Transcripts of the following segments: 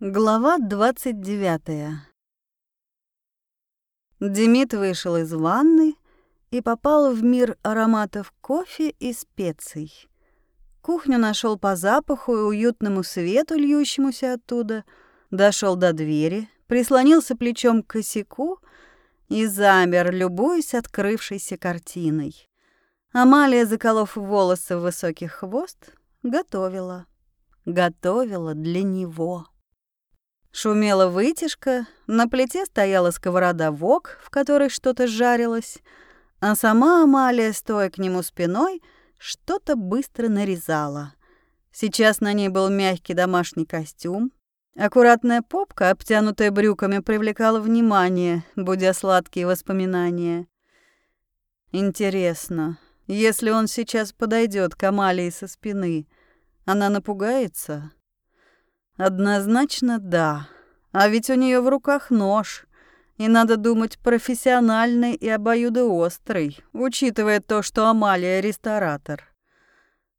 Глава 29. Демид вышел из ванны и попал в мир ароматов кофе и специй. Кухню нашел по запаху и уютному свету, льющемуся оттуда, дошел до двери, прислонился плечом к косяку и замер, любуясь открывшейся картиной. Амалия, заколов волосы в высокий хвост, готовила. Готовила для него. Шумела вытяжка, на плите стояла сковорода вок, в которой что-то жарилось, а сама Амалия, стоя к нему спиной, что-то быстро нарезала. Сейчас на ней был мягкий домашний костюм. Аккуратная попка, обтянутая брюками, привлекала внимание, будя сладкие воспоминания. Интересно, если он сейчас подойдет к Амалии со спины, она напугается? Однозначно да. А ведь у нее в руках нож. И надо думать профессиональный и обоюдоострый, учитывая то, что Амалия ресторатор.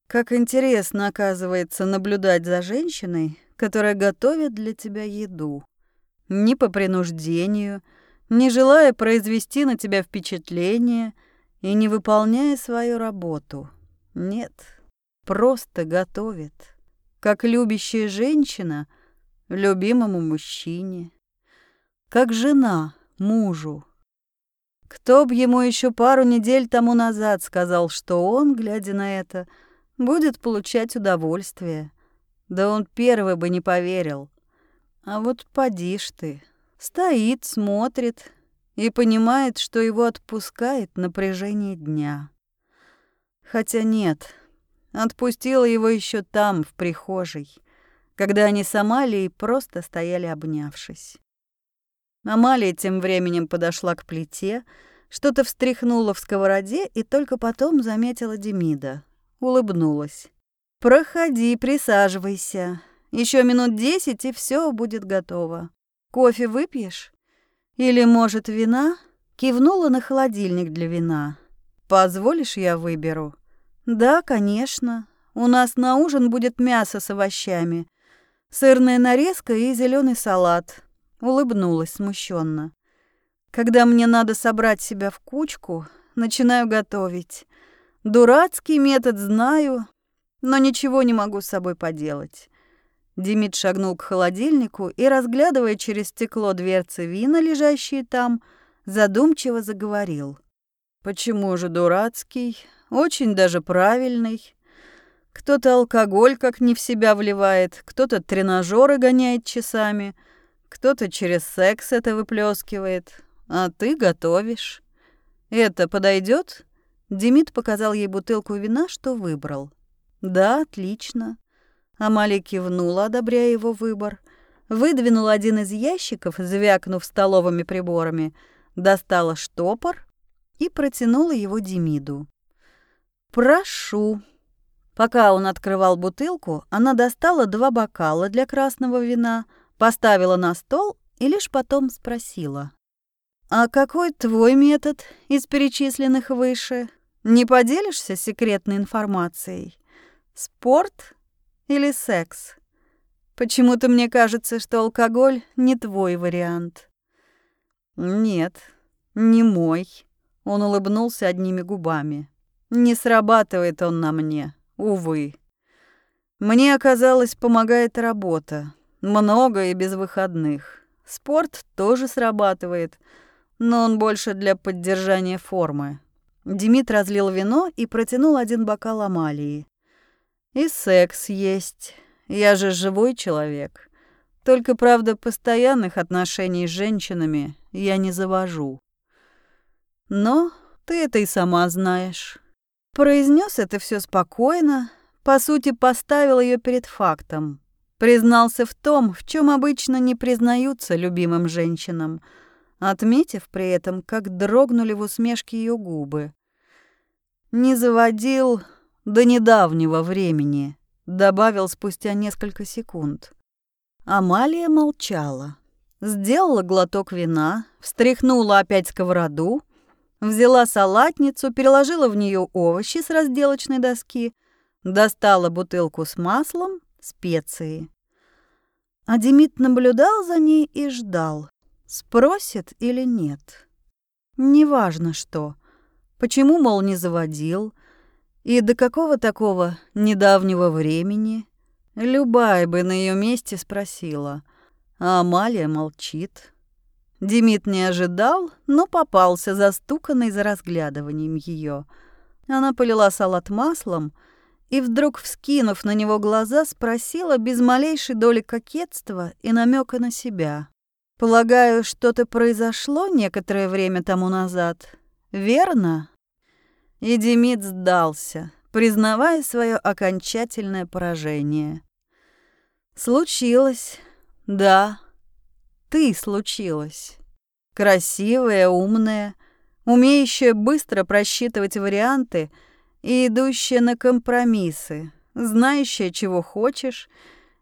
Как интересно, оказывается, наблюдать за женщиной, которая готовит для тебя еду. Не по принуждению, не желая произвести на тебя впечатление и не выполняя свою работу. Нет, просто готовит как любящая женщина любимому мужчине, как жена мужу. Кто б ему еще пару недель тому назад сказал, что он, глядя на это, будет получать удовольствие. Да он первый бы не поверил. А вот поди ж ты, стоит, смотрит и понимает, что его отпускает напряжение дня. Хотя нет, Отпустила его еще там, в прихожей, когда они с Амалией просто стояли обнявшись. Амалия тем временем подошла к плите, что-то встряхнула в сковороде и только потом заметила Демида. Улыбнулась. «Проходи, присаживайся. Еще минут десять, и все будет готово. Кофе выпьешь? Или, может, вина?» Кивнула на холодильник для вина. «Позволишь, я выберу?» «Да, конечно. У нас на ужин будет мясо с овощами, сырная нарезка и зеленый салат». Улыбнулась смущенно. «Когда мне надо собрать себя в кучку, начинаю готовить. Дурацкий метод знаю, но ничего не могу с собой поделать». Демид шагнул к холодильнику и, разглядывая через стекло дверцы вина, лежащие там, задумчиво заговорил. «Почему же дурацкий? очень даже правильный. Кто-то алкоголь как не в себя вливает, кто-то тренажеры гоняет часами, кто-то через секс это выплескивает, а ты готовишь. Это подойдет? Демид показал ей бутылку вина, что выбрал. Да, отлично. Амалия кивнула, одобряя его выбор. Выдвинула один из ящиков, звякнув столовыми приборами, достала штопор и протянула его Демиду. «Прошу». Пока он открывал бутылку, она достала два бокала для красного вина, поставила на стол и лишь потом спросила. «А какой твой метод из перечисленных выше? Не поделишься секретной информацией? Спорт или секс? Почему-то мне кажется, что алкоголь не твой вариант». «Нет, не мой», — он улыбнулся одними губами. Не срабатывает он на мне, увы. Мне, оказалось, помогает работа. Много и без выходных. Спорт тоже срабатывает, но он больше для поддержания формы. Демид разлил вино и протянул один бокал Амалии. И секс есть. Я же живой человек. Только, правда, постоянных отношений с женщинами я не завожу. Но ты это и сама знаешь. Произнес это все спокойно, по сути, поставил ее перед фактом. Признался в том, в чем обычно не признаются любимым женщинам, отметив при этом, как дрогнули в усмешке ее губы. «Не заводил до недавнего времени», — добавил спустя несколько секунд. Амалия молчала. Сделала глоток вина, встряхнула опять сковороду — Взяла салатницу, переложила в нее овощи с разделочной доски, достала бутылку с маслом, специи. А Демид наблюдал за ней и ждал, спросит или нет. Неважно что. Почему, мол, не заводил? И до какого такого недавнего времени? Любая бы на ее месте спросила. А Амалия молчит. Демид не ожидал, но попался застуканный за разглядыванием ее. Она полила салат маслом и, вдруг вскинув на него глаза, спросила без малейшей доли кокетства и намека на себя. «Полагаю, что-то произошло некоторое время тому назад, верно?» И Демид сдался, признавая свое окончательное поражение. «Случилось, да, ты случилась. Красивая, умная, умеющая быстро просчитывать варианты и идущая на компромиссы, знающая, чего хочешь,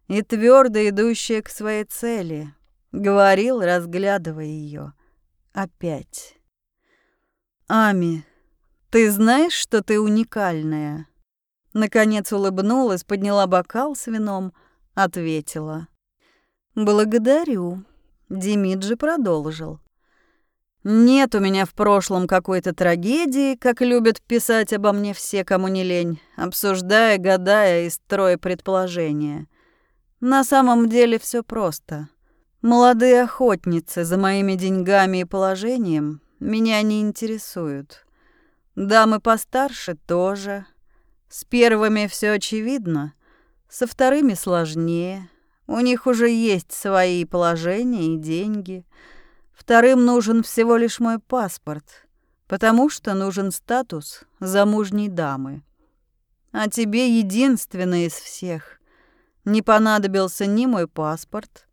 и твердо идущая к своей цели», — говорил, разглядывая ее. Опять. «Ами, ты знаешь, что ты уникальная?» Наконец улыбнулась, подняла бокал с вином, ответила. «Благодарю». Димиджи продолжил. «Нет у меня в прошлом какой-то трагедии, как любят писать обо мне все, кому не лень, обсуждая, гадая и строя предположения. На самом деле все просто. Молодые охотницы за моими деньгами и положением меня не интересуют. Дамы постарше тоже. С первыми все очевидно, со вторыми сложнее. У них уже есть свои положения и деньги. Вторым нужен всего лишь мой паспорт, потому что нужен статус замужней дамы. А тебе единственное из всех. Не понадобился ни мой паспорт,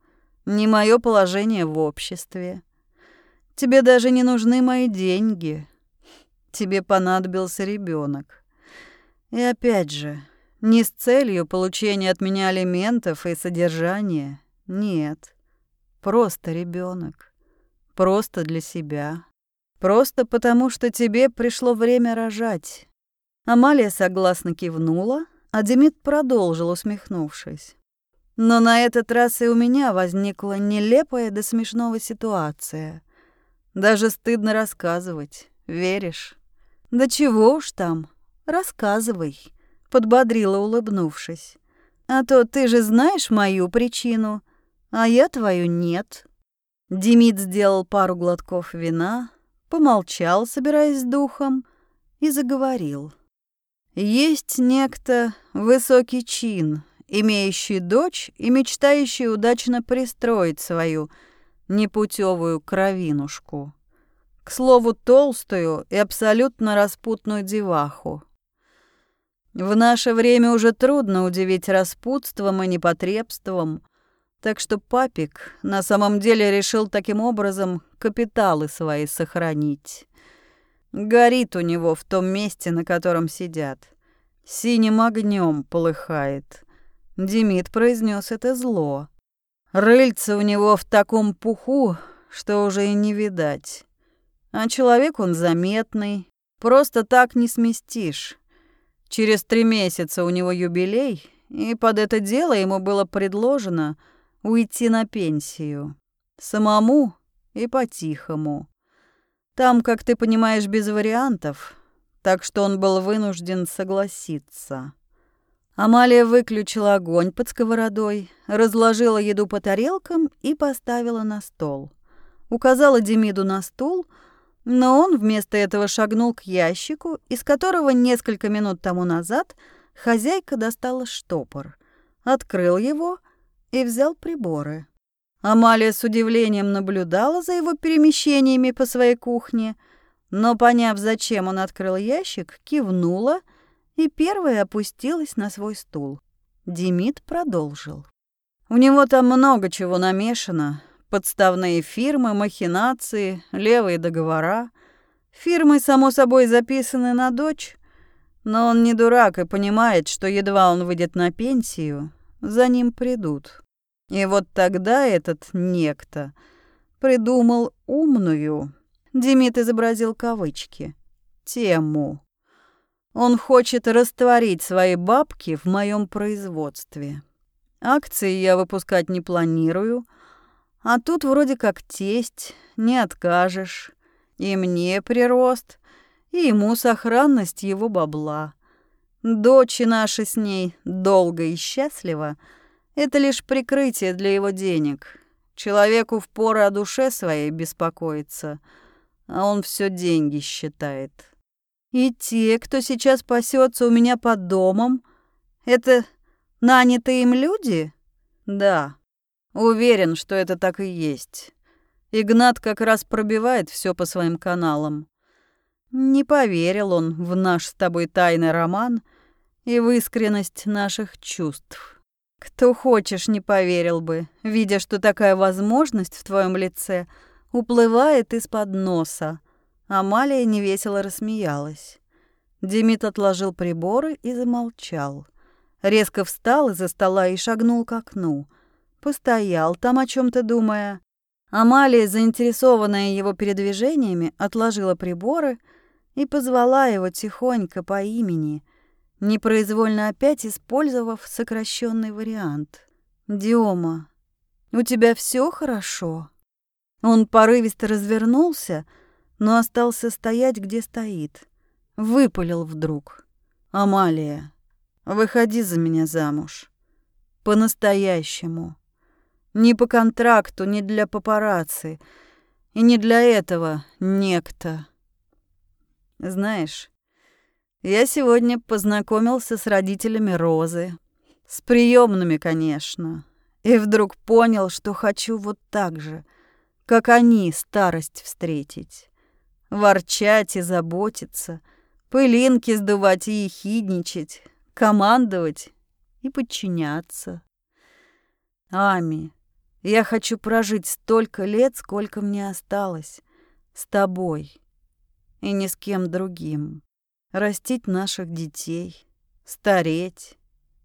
ни мое положение в обществе. Тебе даже не нужны мои деньги, тебе понадобился ребенок. И опять же, не с целью получения от меня алиментов и содержания. Нет. Просто ребенок. Просто для себя. Просто потому, что тебе пришло время рожать. Амалия согласно кивнула, а Демид продолжил, усмехнувшись. Но на этот раз и у меня возникла нелепая до смешного ситуация. Даже стыдно рассказывать, веришь? «Да чего уж там, рассказывай», — подбодрила, улыбнувшись. «А то ты же знаешь мою причину, а я твою нет». Демид сделал пару глотков вина, помолчал, собираясь с духом, и заговорил. «Есть некто высокий чин, имеющий дочь и мечтающий удачно пристроить свою непутевую кровинушку. К слову, толстую и абсолютно распутную деваху. В наше время уже трудно удивить распутством и непотребством, так что папик на самом деле решил таким образом капиталы свои сохранить. Горит у него в том месте, на котором сидят. Синим огнем полыхает. Демид произнес это зло. Рыльце у него в таком пуху, что уже и не видать. А человек он заметный, просто так не сместишь. Через три месяца у него юбилей, и под это дело ему было предложено уйти на пенсию. Самому и по-тихому. Там, как ты понимаешь, без вариантов, так что он был вынужден согласиться. Амалия выключила огонь под сковородой, разложила еду по тарелкам и поставила на стол. Указала Демиду на стул — но он вместо этого шагнул к ящику, из которого несколько минут тому назад хозяйка достала штопор, открыл его и взял приборы. Амалия с удивлением наблюдала за его перемещениями по своей кухне, но, поняв, зачем он открыл ящик, кивнула и первая опустилась на свой стул. Демид продолжил. У него там много чего намешано, Подставные фирмы, махинации, левые договора. Фирмы, само собой, записаны на дочь. Но он не дурак и понимает, что едва он выйдет на пенсию, за ним придут. И вот тогда этот некто придумал умную, Демид изобразил кавычки, тему. Он хочет растворить свои бабки в моем производстве. Акции я выпускать не планирую, а тут вроде как тесть, не откажешь. И мне прирост, и ему сохранность его бабла. Дочь наша с ней долго и счастлива. Это лишь прикрытие для его денег. Человеку впору о душе своей беспокоиться, а он все деньги считает. И те, кто сейчас пасется у меня под домом, это нанятые им люди? Да, уверен, что это так и есть. Игнат как раз пробивает все по своим каналам. Не поверил он в наш с тобой тайный роман и в искренность наших чувств. Кто хочешь, не поверил бы, видя, что такая возможность в твоем лице уплывает из-под носа. Амалия невесело рассмеялась. Демид отложил приборы и замолчал. Резко встал из-за стола и шагнул к окну. Постоял там о чем то думая. Амалия, заинтересованная его передвижениями, отложила приборы и позвала его тихонько по имени, непроизвольно опять использовав сокращенный вариант. «Диома, у тебя все хорошо?» Он порывисто развернулся, но остался стоять, где стоит. Выпалил вдруг. «Амалия, выходи за меня замуж. По-настоящему. Не по контракту, не для папарацци. И не для этого некто. Знаешь, я сегодня познакомился с родителями Розы. С приемными, конечно. И вдруг понял, что хочу вот так же, как они, старость встретить. Ворчать и заботиться, пылинки сдувать и ехидничать, командовать и подчиняться. Ами, я хочу прожить столько лет, сколько мне осталось, с тобой и ни с кем другим. Растить наших детей, стареть,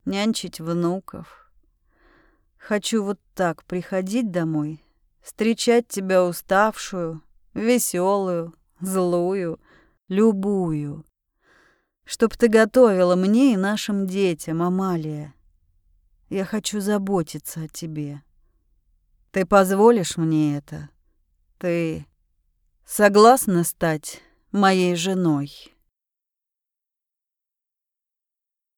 нянчить внуков. Хочу вот так приходить домой, встречать тебя уставшую, веселую, злую, любую. Чтоб ты готовила мне и нашим детям, Амалия. Я хочу заботиться о тебе. Ты позволишь мне это? Ты согласна стать моей женой?»